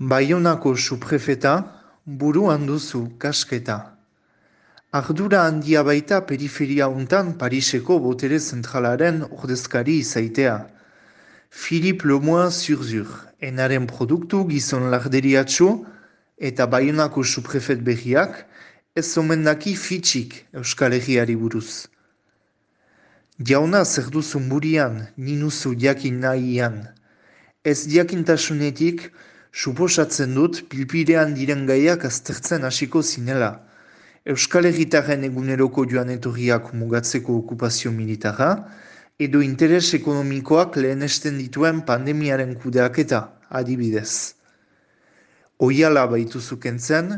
Baionako suprefeta, buruan duzu kasketa. Ardura handia baita periferia untan Pariseko botere zentralaren ordezkari izaitea. Philippe Lemoin Zurzur, enaren produktu gizon larderiatxo eta Baionako suprefet berriak ez zomendaki fitxik Euskal Herriari buruz. Jauna zer duzun burian, ninuzu jakin nahian. Ez jakintasunetik, suposatzen dut pilpirean diren gaiak aztertzen hasiko zinela. Euskal Herritaren eguneroko joan etorriak mugatzeko okupazio militara, edo interes ekonomikoak lehenesten dituen pandemiaren kudeaketa, adibidez. Oiala baitu zukentzen,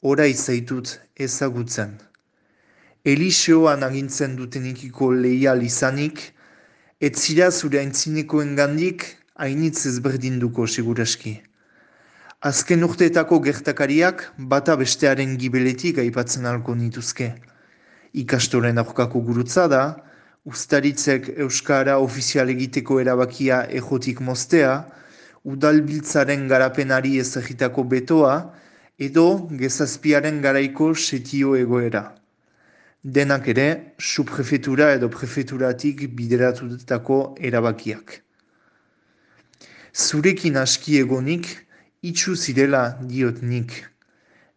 ora izaitut ezagutzen. Eliseoan agintzen dutenikiko leial izanik, ez zira zure aintzinekoen gandik hainitz ezberdinduko seguraski. Azken urteetako gertakariak bata bestearen gibeletik aipatzen alko nituzke. Ikastoren aurkako gurutza da, ustaritzek Euskara ofizial egiteko erabakia ejotik moztea, udalbiltzaren garapenari ezagitako betoa, edo gezazpiaren garaiko setio egoera. Denak ere, subprefetura edo prefeturatik bideratutako erabakiak. Zurekin aski egonik, itxu zirela diot nik.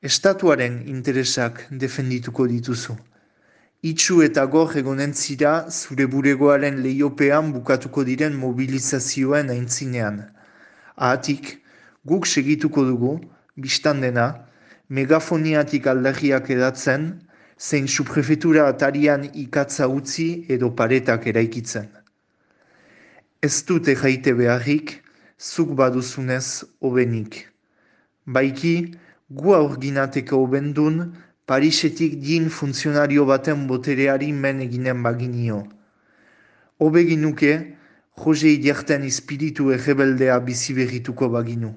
Estatuaren interesak defendituko dituzu. Itxu eta gor egonen zira zure buregoaren lehiopean bukatuko diren mobilizazioen aintzinean. Ahatik, guk segituko dugu, biztan dena, megafoniatik aldarriak edatzen, zein suprefetura atarian ikatza utzi edo paretak eraikitzen. Ez dute jaite beharrik, zuk baduzunez obenik. Baiki, gu aurginateko obendun, Parisetik din funtzionario baten botereari men eginen baginio. Obeginuke, Jose Idiarten ispiritu egebeldea bizi berrituko baginu.